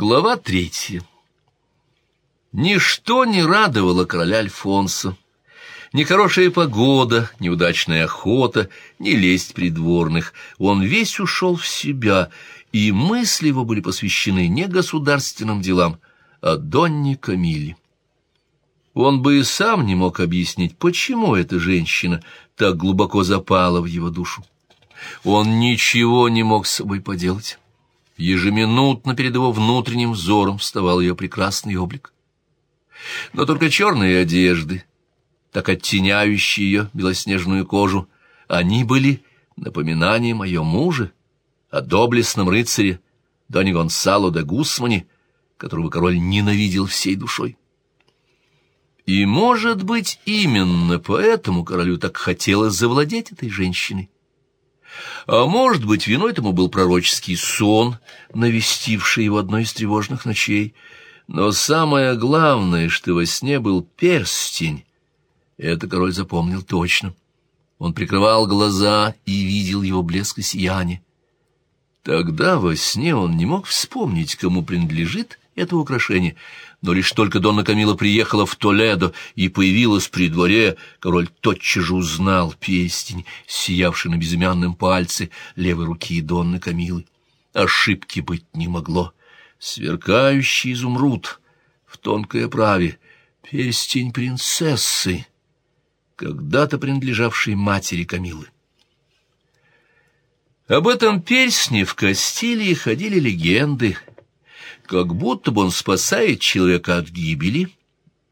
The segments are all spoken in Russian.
Глава третья. Ничто не радовало короля Альфонса. Ни хорошая погода, ни удачная охота, ни лесть придворных. Он весь ушел в себя, и мысли его были посвящены не государственным делам, а Донне Камиле. Он бы и сам не мог объяснить, почему эта женщина так глубоко запала в его душу. Он ничего не мог с собой поделать. Ежеминутно перед его внутренним взором вставал ее прекрасный облик. Но только черные одежды, так оттеняющие ее белоснежную кожу, они были напоминанием о ее муже, о доблестном рыцаре Доне Гонсало де Гусмане, которого король ненавидел всей душой. И, может быть, именно поэтому королю так хотелось завладеть этой женщиной. А может быть, виной тому был пророческий сон, навестивший его одной из тревожных ночей. Но самое главное, что во сне был перстень. Это король запомнил точно. Он прикрывал глаза и видел его блеск и сияние. Тогда во сне он не мог вспомнить, кому принадлежит это украшение, но лишь только Донна Камила приехала в Толедо и появилась при дворе, король тотчас же узнал пестень, сиявший на безымянном пальце левой руки Донны Камилы. Ошибки быть не могло. Сверкающий изумруд в тонкой оправе, перстень принцессы, когда-то принадлежавшей матери Камилы. Об этом перстне в Кастилии ходили легенды — как будто бы он спасает человека от гибели,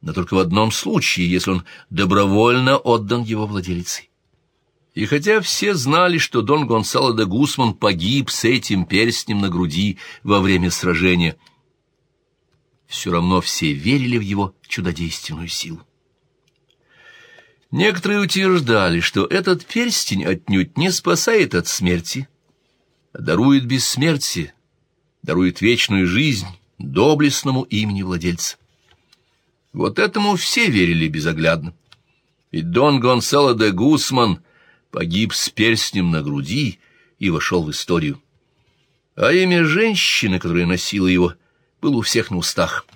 но только в одном случае, если он добровольно отдан его владелицей. И хотя все знали, что Дон Гонсало де Гусман погиб с этим перстнем на груди во время сражения, все равно все верили в его чудодейственную силу. Некоторые утверждали, что этот перстень отнюдь не спасает от смерти, а дарует бессмертие, дарует вечную жизнь доблестному имени владельца. Вот этому все верили безоглядно. И Дон Гонсало де Гусман погиб с перстнем на груди и вошел в историю. А имя женщины, которая носила его, было у всех на устах.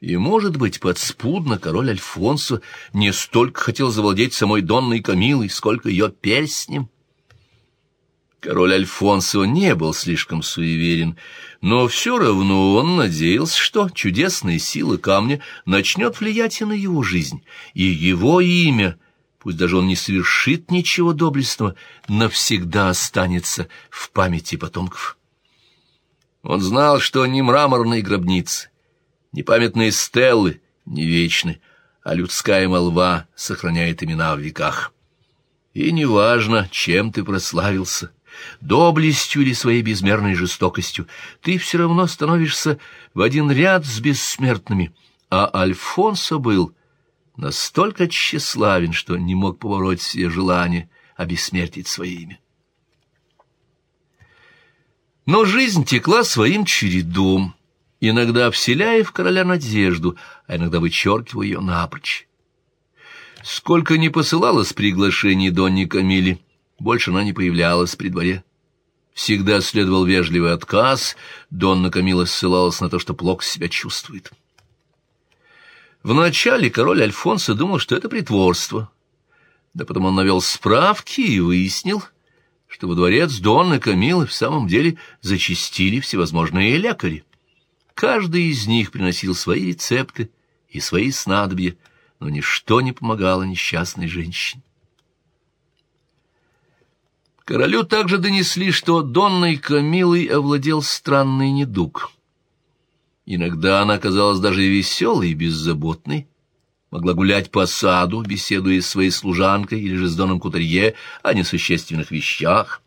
И, может быть, подспудно король Альфонсо не столько хотел завладеть самой Донной Камилой, сколько ее перстнем. Король Альфонсо не был слишком суеверен, но все равно он надеялся, что чудесная сила камня начнет влиять и на его жизнь, и его имя, пусть даже он не совершит ничего доблестного, навсегда останется в памяти потомков. Он знал, что ни мраморные гробницы, ни памятные стеллы не вечны, а людская молва сохраняет имена в веках. И неважно, чем ты прославился, доблестью или своей безмерной жестокостью, ты все равно становишься в один ряд с бессмертными. А Альфонсо был настолько тщеславен, что не мог побороть все желания обессмертить свое имя. Но жизнь текла своим чередом, иногда вселяя в короля надежду, а иногда вычеркивая ее напрочь. Сколько не посылалось приглашений Донни Камиле, больше она не появлялась при дворе. Всегда следовал вежливый отказ, Донна Камила ссылалась на то, что плохо себя чувствует. Вначале король Альфонсо думал, что это притворство. Да потом он навел справки и выяснил, что во дворец Донны Камилы в самом деле зачистили всевозможные лекари. Каждый из них приносил свои рецепты и свои снадобья, но ничто не помогало несчастной женщине. Королю также донесли, что Донной Камилой овладел странный недуг. Иногда она казалась даже веселой и беззаботной, могла гулять по саду, беседуя с своей служанкой или же с Доном Кутерье о несущественных вещах.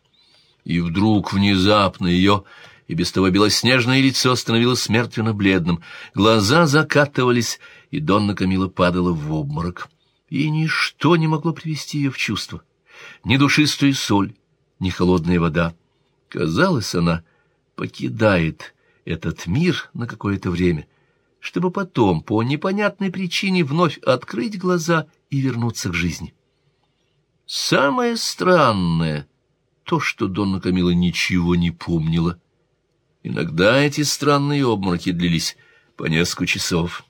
И вдруг внезапно ее и без того белоснежное лицо становилось мертвенно-бледным, глаза закатывались, и Донна Камила падала в обморок. И ничто не могло привести ее в чувство. Ни душистая соль, ни холодная вода. Казалось, она покидает этот мир на какое-то время, чтобы потом, по непонятной причине, вновь открыть глаза и вернуться к жизни. Самое странное — то, что Донна Камила ничего не помнила. Иногда эти странные обмороки длились по несколько часов.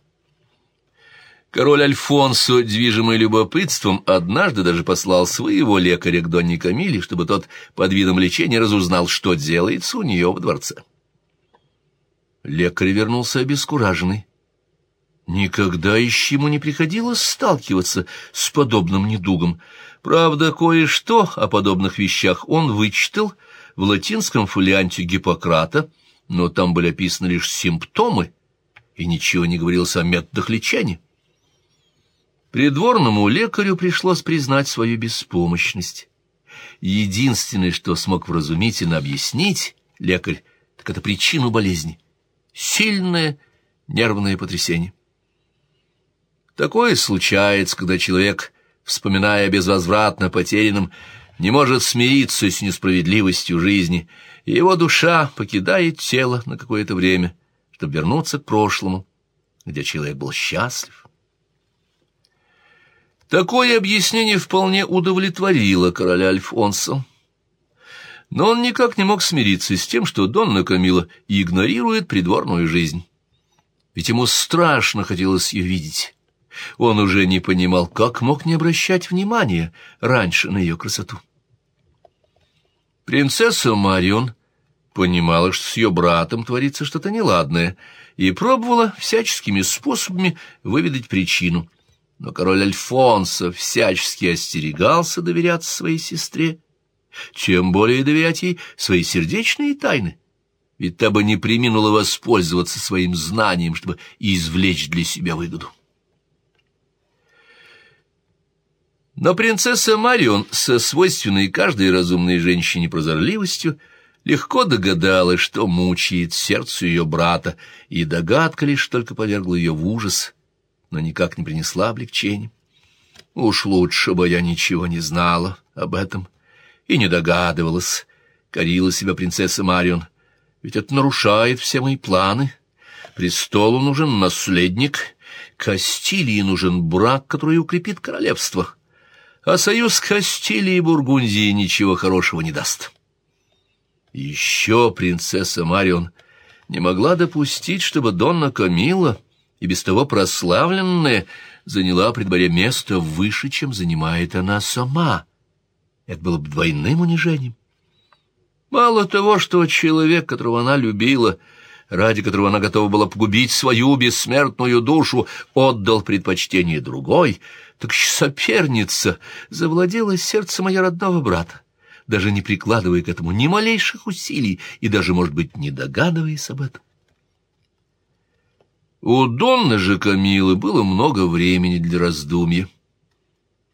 Король Альфонсо, движимый любопытством, однажды даже послал своего лекаря к Донне Камиле, чтобы тот под видом лечения разузнал, что делается у нее в дворце. Лекарь вернулся обескураженный. Никогда еще ему не приходилось сталкиваться с подобным недугом. Правда, кое-что о подобных вещах он вычитал в латинском фолианте Гиппократа, но там были описаны лишь симптомы, и ничего не говорилось о методах лечения. Придворному лекарю пришлось признать свою беспомощность. Единственное, что смог вразумительно объяснить лекарь, так это причину болезни — сильное нервное потрясение. Такое случается, когда человек, вспоминая безвозвратно потерянным, не может смириться с несправедливостью жизни, и его душа покидает тело на какое-то время, чтобы вернуться к прошлому, где человек был счастлив. Такое объяснение вполне удовлетворило короля Альфонса. Но он никак не мог смириться с тем, что Донна Камила игнорирует придворную жизнь. Ведь ему страшно хотелось ее видеть. Он уже не понимал, как мог не обращать внимания раньше на ее красоту. Принцесса Марион понимала, что с ее братом творится что-то неладное, и пробовала всяческими способами выведать причину. Но король Альфонсо всячески остерегался доверяться своей сестре, чем более доверять ей свои сердечные тайны, ведь та бы не приминула воспользоваться своим знанием, чтобы извлечь для себя выгоду. Но принцесса Марион со свойственной каждой разумной женщине прозорливостью легко догадалась, что мучает сердце ее брата, и догадка лишь только повергла ее в ужас, но никак не принесла облегчения. Уж лучше бы я ничего не знала об этом и не догадывалась, корила себя принцесса Марион, ведь это нарушает все мои планы. Престолу нужен наследник, Кастилии нужен брак, который укрепит королевство а союз Кастилии и Бургундии ничего хорошего не даст. Еще принцесса Марион не могла допустить, чтобы Донна Камила, и без того прославленная, заняла при дворе место выше, чем занимает она сама. Это было бы двойным унижением. Мало того, что человек, которого она любила, ради которого она готова была погубить свою бессмертную душу, отдал предпочтение другой — так соперница завладела сердцем моего родного брата, даже не прикладывая к этому ни малейших усилий и даже, может быть, не догадываясь об этом. У Донны же Камилы было много времени для раздумья.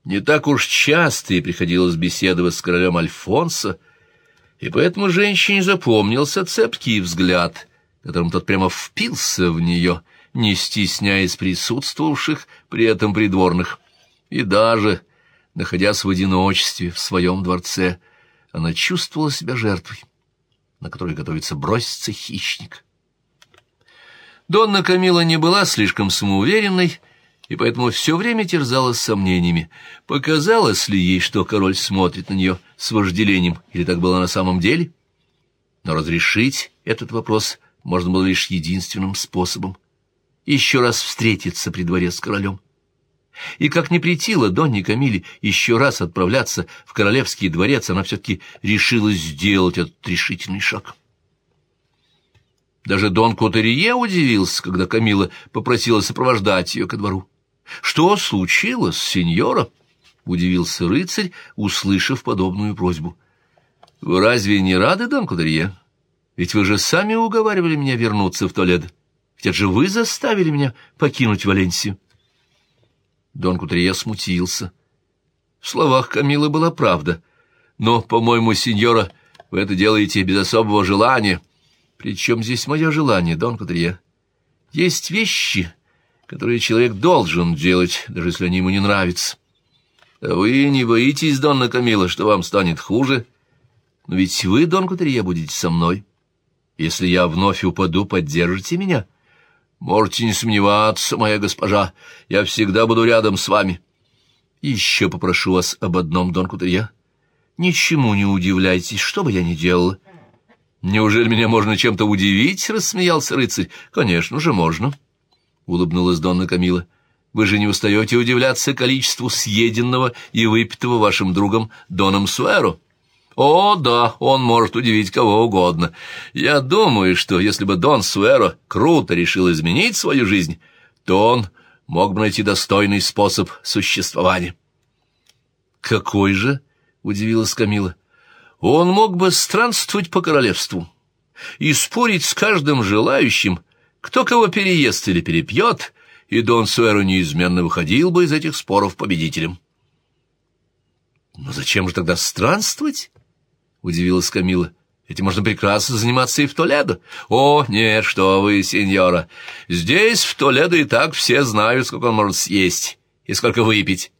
Не так уж часто ей приходилось беседовать с королем Альфонсо, и поэтому женщине запомнился цепкий взгляд, которым тот прямо впился в нее, не стесняясь присутствовавших при этом придворных. И даже, находясь в одиночестве в своем дворце, она чувствовала себя жертвой, на которой готовится броситься хищник. Донна Камила не была слишком самоуверенной, и поэтому все время терзалась сомнениями, показалось ли ей, что король смотрит на нее с вожделением, или так было на самом деле. Но разрешить этот вопрос можно было лишь единственным способом — еще раз встретиться при дворе с королем. И как не претило Донне Камиле еще раз отправляться в королевский дворец, она все-таки решилась сделать этот решительный шаг. Даже Дон Котерье удивился, когда Камила попросила сопровождать ее ко двору. «Что случилось, сеньора?» — удивился рыцарь, услышав подобную просьбу. «Вы разве не рады, Дон Котерье? Ведь вы же сами уговаривали меня вернуться в Толедо. Ведь же вы заставили меня покинуть Валенсию». Дон Кутрия смутился. В словах Камилы была правда. Но, по-моему, сеньора, вы это делаете без особого желания. Причем здесь мое желание, Дон Кутрия? Есть вещи, которые человек должен делать, даже если они ему не нравятся. А вы не боитесь, Донна Камила, что вам станет хуже? Но ведь вы, Дон Кутрия, будете со мной. Если я вновь упаду, поддержите меня — Можете не сомневаться, моя госпожа, я всегда буду рядом с вами. Еще попрошу вас об одном, Дон Кутерья. Ничему не удивляйтесь, что бы я ни делала. «Неужели меня можно чем-то удивить?» — рассмеялся рыцарь. «Конечно же, можно», — улыбнулась Донна Камила. «Вы же не устаете удивляться количеству съеденного и выпитого вашим другом Доном Суэро?» «О, да, он может удивить кого угодно. Я думаю, что если бы Дон Суэро круто решил изменить свою жизнь, то он мог бы найти достойный способ существования». «Какой же?» — удивилась Камила. Он мог бы странствовать по королевству и спорить с каждым желающим, кто кого переест или перепьет, и Дон Суэро неизменно выходил бы из этих споров победителем. «Но зачем же тогда странствовать?» — удивилась Камила. «Этим можно прекрасно заниматься и в Толедо». «О, нет, что вы, сеньора! Здесь, в Толедо, и так все знают, сколько он может съесть и сколько выпить.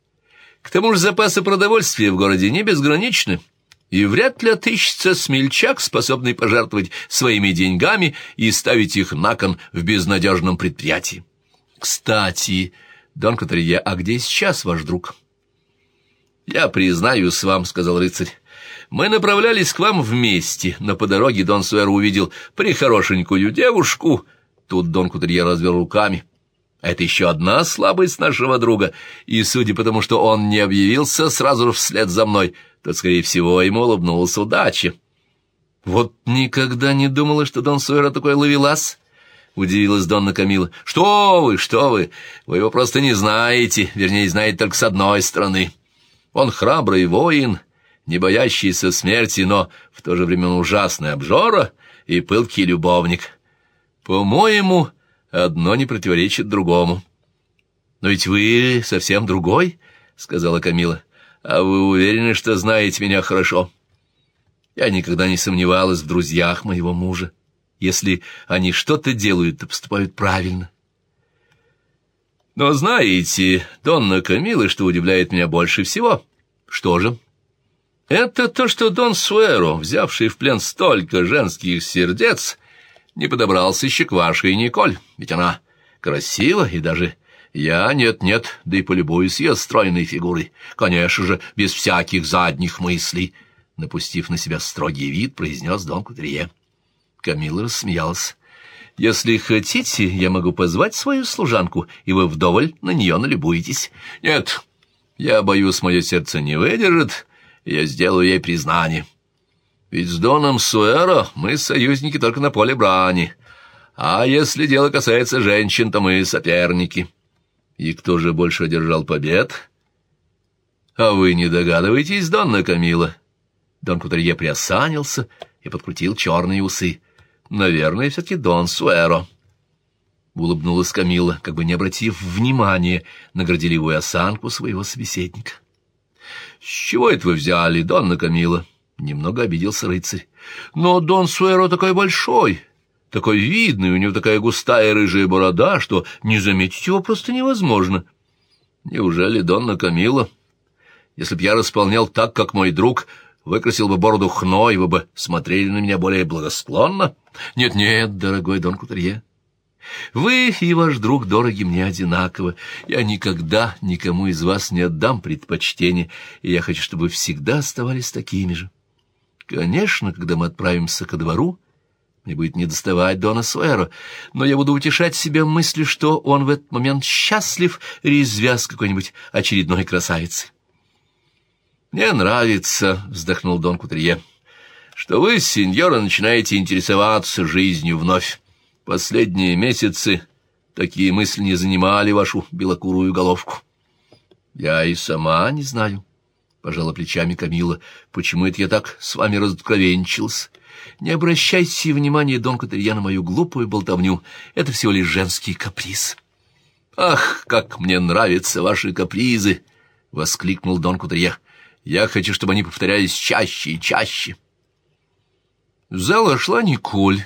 К тому же запасы продовольствия в городе не безграничны» и вряд ли отыщется смельчак, способный пожертвовать своими деньгами и ставить их на кон в безнадежном предприятии. Кстати, Дон Катрия, а где сейчас ваш друг? Я признаюсь вам, — сказал рыцарь. Мы направлялись к вам вместе, но по дороге Дон Суэр увидел прихорошенькую девушку. Тут Дон Кутерье развел руками. Это еще одна слабость нашего друга, и, судя по тому, что он не объявился сразу вслед за мной, — то, скорее всего, ему улыбнулась удача. «Вот никогда не думала, что Дон Сойера такой ловелас», — удивилась Донна Камила. «Что вы, что вы! Вы его просто не знаете, вернее, знаете только с одной стороны. Он храбрый воин, не боящийся смерти, но в то же время ужасный обжора и пылкий любовник. По-моему, одно не противоречит другому». «Но ведь вы совсем другой», — сказала Камила. А вы уверены, что знаете меня хорошо? Я никогда не сомневалась в друзьях моего мужа. Если они что-то делают, то поступают правильно. Но знаете, Донна Камилы, что удивляет меня больше всего? Что же? Это то, что Дон Суэро, взявший в плен столько женских сердец, не подобрался еще к вашей Николь, ведь она красива и даже я нет-нет, да и полюбуюсь ее стройной фигурой. Конечно же, без всяких задних мыслей. Напустив на себя строгий вид, произнес Дон Кутрие. Камила рассмеялась. «Если хотите, я могу позвать свою служанку, и вы вдоволь на нее налюбуетесь. Нет, я боюсь, мое сердце не выдержит, я сделаю ей признание. Ведь с Доном Суэро мы союзники только на поле брани, а если дело касается женщин, то мы соперники». И кто же больше одержал побед? А вы не догадываетесь, Донна Камила? Дон Кутерье приосанился и подкрутил черные усы. Наверное, все-таки Дон Суэро. Улыбнулась Камила, как бы не обратив внимания на горделивую осанку своего собеседника. «С чего это вы взяли, Донна Камила?» Немного обиделся рыцарь. «Но Дон Суэро такой большой, такой видный, у него такая густая рыжая борода, что не заметить его просто невозможно. Неужели Донна Камила? Если б я располнял так, как мой друг, выкрасил бы бороду хной, вы бы смотрели на меня более благосклонно? Нет-нет, дорогой Дон Кутерье, вы и ваш друг дороги мне одинаково. Я никогда никому из вас не отдам предпочтение, и я хочу, чтобы вы всегда оставались такими же. Конечно, когда мы отправимся ко двору, мне будет недоставать Дона Суэро, но я буду утешать себя мыслью, что он в этот момент счастлив, резвя с какой-нибудь очередной красавицей. «Мне нравится», — вздохнул Дон Кутрие, — «что вы, сеньора, начинаете интересоваться жизнью вновь. Последние месяцы такие мысли не занимали вашу белокурую головку». «Я и сама не знаю», — пожала плечами Камила, — «почему это я так с вами разоткровенчился?» Не обращайте внимания, Дон Катерья, на мою глупую болтовню. Это всего лишь женский каприз. «Ах, как мне нравятся ваши капризы!» — воскликнул Дон Кутерье. «Я хочу, чтобы они повторялись чаще и чаще». В зал шла Николь.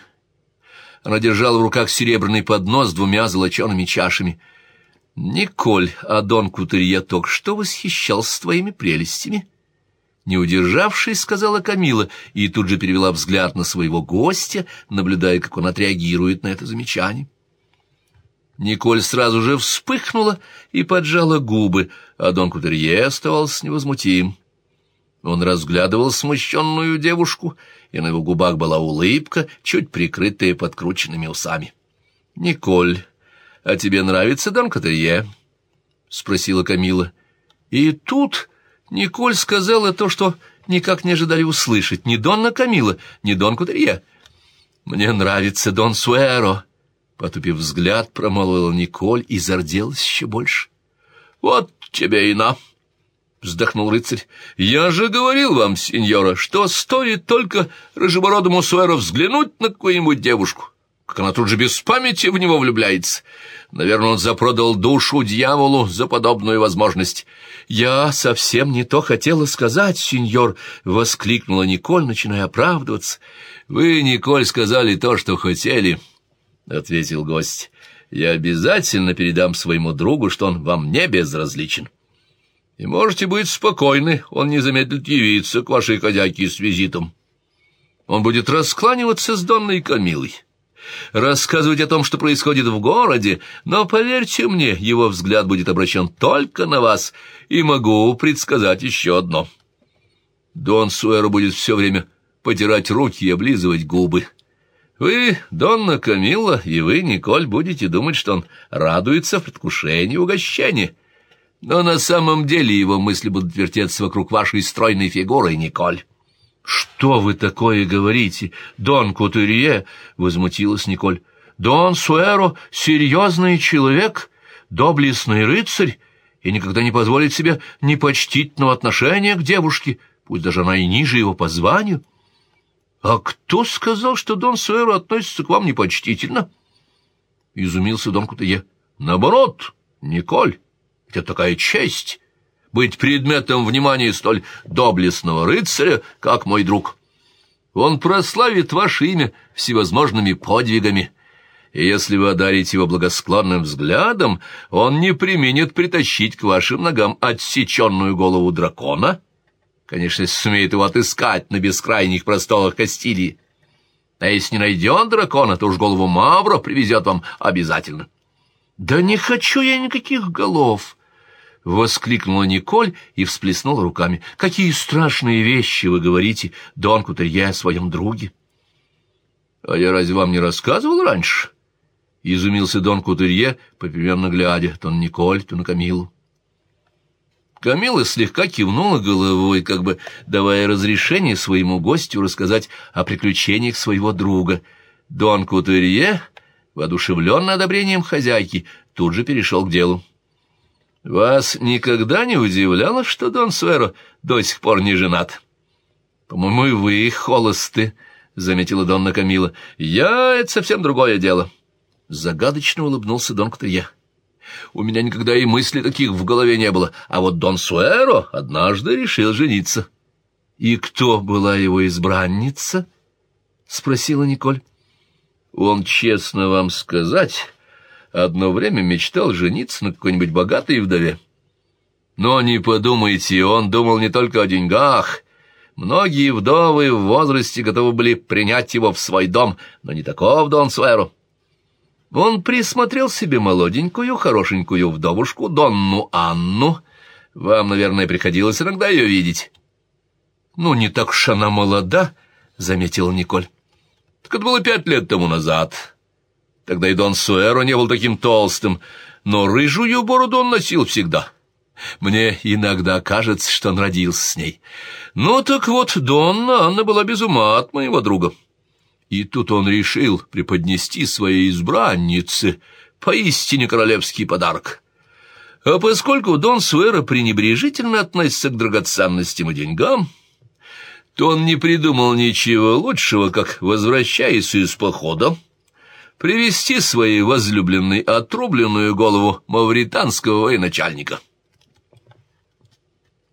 Она держала в руках серебряный поднос с двумя золочеными чашами. «Николь, а Дон Кутерье только что восхищался твоими прелестями». Не удержавшись, сказала Камила, и тут же перевела взгляд на своего гостя, наблюдая, как он отреагирует на это замечание. Николь сразу же вспыхнула и поджала губы, а Дон Кутерье оставался невозмутим. Он разглядывал смущенную девушку, и на его губах была улыбка, чуть прикрытая подкрученными усами. «Николь, а тебе нравится Дон Катерье?» — спросила Камила. И тут Николь сказала то, что никак не ожидали услышать. Ни Донна Камила, ни Дон Катерье. «Мне нравится Дон Суэро», — потупив взгляд, промолвила Николь и зарделась еще больше. «Вот тебе и на!» — вздохнул рыцарь. «Я же говорил вам, сеньора, что стоит только рыжебородому Суэро взглянуть на какую-нибудь девушку, как она тут же без памяти в него влюбляется. Наверное, он запродал душу дьяволу за подобную возможность». «Я совсем не то хотела сказать, сеньор!» — воскликнула Николь, начиная оправдываться. «Вы, Николь, сказали то, что хотели», — ответил гость. «Я обязательно передам своему другу, что он вам не безразличен». И можете быть спокойны, он не замедлит явиться к вашей хозяйке с визитом. Он будет раскланиваться с Донной Камилой, рассказывать о том, что происходит в городе, но, поверьте мне, его взгляд будет обращен только на вас, и могу предсказать еще одно. Дон Суэро будет все время потирать руки и облизывать губы. Вы, Донна Камилла, и вы, Николь, будете думать, что он радуется в предвкушении угощения, но на самом деле его мысли будут вертеться вокруг вашей стройной фигуры, Николь. — Что вы такое говорите, Дон Кутурье? — возмутилась Николь. — Дон Суэро — серьезный человек, доблестный рыцарь, и никогда не позволит себе непочтительного отношения к девушке, пусть даже она и ниже его по званию. — А кто сказал, что Дон Суэро относится к вам непочтительно? — изумился Дон Кутурье. — Наоборот, Николь. Это такая честь — быть предметом внимания столь доблестного рыцаря, как мой друг. Он прославит ваше имя всевозможными подвигами, и если вы одарите его благосклонным взглядом, он не применит притащить к вашим ногам отсеченную голову дракона, конечно, сумеет его отыскать на бескрайних просторах Кастилии. А если не найдет дракона, то уж голову Мавро привезет вам обязательно. — Да не хочу я никаких голов! — воскликнула Николь и всплеснула руками. — Какие страшные вещи вы говорите, Дон Кутерье, о своем друге! — А я разве вам не рассказывал раньше? — изумился Дон Кутерье, попеременно глядя то на Николь, то на Камилу. Камила слегка кивнула головой, как бы давая разрешение своему гостю рассказать о приключениях своего друга. Дон Кутерье, воодушевленный одобрением хозяйки, тут же перешел к делу. Вас никогда не удивляло, что Дон Суэро до сих пор не женат? По-моему, и вы холосты, — заметила Донна Камила. Я — это совсем другое дело. Загадочно улыбнулся Дон Катрия. У меня никогда и мысли таких в голове не было, а вот Дон Суэро однажды решил жениться. — И кто была его избранница? — спросила Николь. — Он, честно вам сказать одно время мечтал жениться на какой-нибудь богатой вдове. Но не подумайте, он думал не только о деньгах. Многие вдовы в возрасте готовы были принять его в свой дом, но не таков Дон Суэро. Он присмотрел себе молоденькую, хорошенькую вдовушку, Донну Анну. Вам, наверное, приходилось иногда ее видеть. — Ну, не так уж она молода, — заметила Николь. — Так это было пять лет тому назад. Тогда и Дон Суэро не был таким толстым, но рыжую бороду он носил всегда. Мне иногда кажется, что он родился с ней. Ну так вот, Донна Анна была без ума от моего друга. И тут он решил преподнести своей избраннице поистине королевский подарок. А поскольку Дон Суэро пренебрежительно относится к драгоценностям и деньгам, то он не придумал ничего лучшего, как, возвращаясь из похода, привести своей возлюбленной отрубленную голову мавританского военачальника.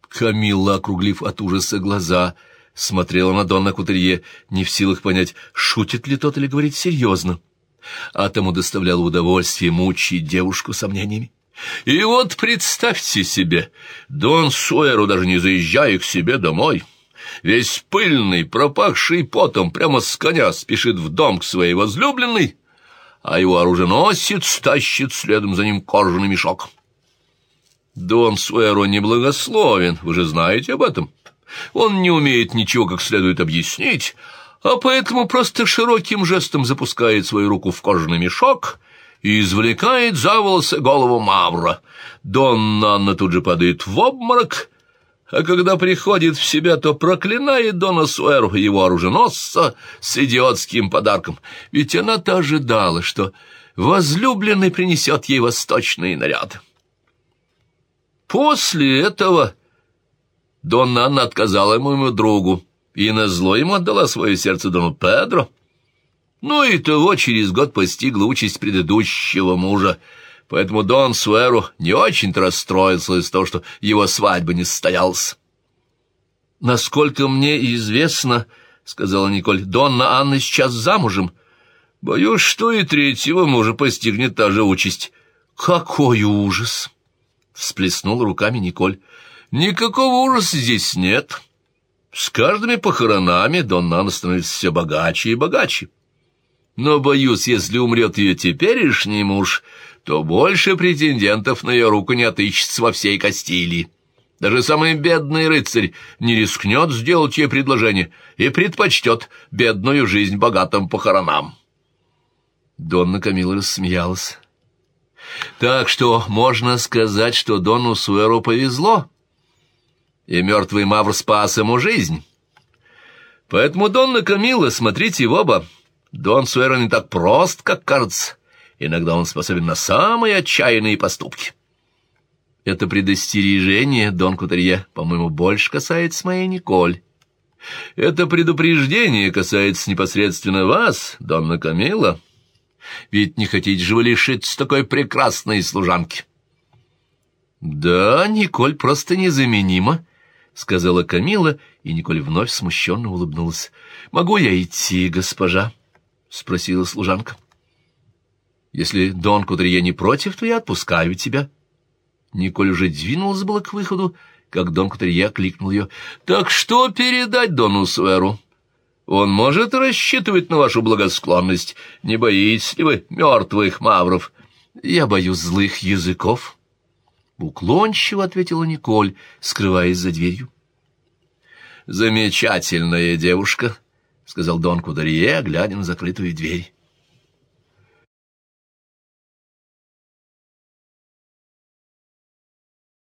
Камилла, округлив от ужаса глаза, смотрела на Донна Кутерье, не в силах понять, шутит ли тот или говорит серьезно. А тому доставляло удовольствие мучить девушку сомнениями. И вот представьте себе, Дон Суэру, даже не заезжая к себе домой, весь пыльный, пропахший потом, прямо с коня спешит в дом к своей возлюбленной, а его оруженосец тащит следом за ним кожаный мешок. Дон Суэро неблагословен, вы же знаете об этом. Он не умеет ничего как следует объяснить, а поэтому просто широким жестом запускает свою руку в кожаный мешок и извлекает за волосы голову Мавра. Донна Анна тут же падает в обморок, а когда приходит в себя, то проклинает Дона Суэру, его оруженосца, с идиотским подарком, ведь она-то ожидала, что возлюбленный принесет ей восточный наряд. После этого Донна Анна отказала моему другу и назло ему отдала свое сердце Дону Педро. Ну и того через год постигла участь предыдущего мужа, поэтому Дон Суэру не очень-то расстроился из того, что его свадьба не состоялась. «Насколько мне известно, — сказала Николь, — Донна Анна сейчас замужем. Боюсь, что и третьего мужа постигнет та же участь». «Какой ужас!» — всплеснула руками Николь. «Никакого ужаса здесь нет. С каждыми похоронами Донна Анна становится все богаче и богаче. Но, боюсь, если умрет ее теперешний муж, то больше претендентов на ее руку не отыщется во всей Кастилии. Даже самый бедный рыцарь не рискнет сделать ей предложение и предпочтет бедную жизнь богатым похоронам. Донна Камила рассмеялась. Так что можно сказать, что Дону Суэру повезло, и мертвый Мавр спас ему жизнь. Поэтому, Донна Камила, смотрите в оба. Дон Суэро не так прост, как кажется. Иногда он способен на самые отчаянные поступки. Это предостережение, Дон Кутерье, по-моему, больше касается моей Николь. Это предупреждение касается непосредственно вас, Донна Камила. Ведь не хотите же вы лишиться такой прекрасной служанки? Да, Николь просто незаменима, — сказала Камила, и Николь вновь смущенно улыбнулась. «Могу я идти, госпожа?» — спросила служанка. Если Дон Кудрие не против, то я отпускаю тебя. Николь уже двинулась было к выходу, как Дон Кудрие кликнул ее. Так что передать Дону Суэру? Он может рассчитывать на вашу благосклонность. Не боитесь ли вы мертвых мавров? Я боюсь злых языков. Уклончиво ответила Николь, скрываясь за дверью. «Замечательная девушка», — сказал Дон Кударье, глядя на закрытую дверь.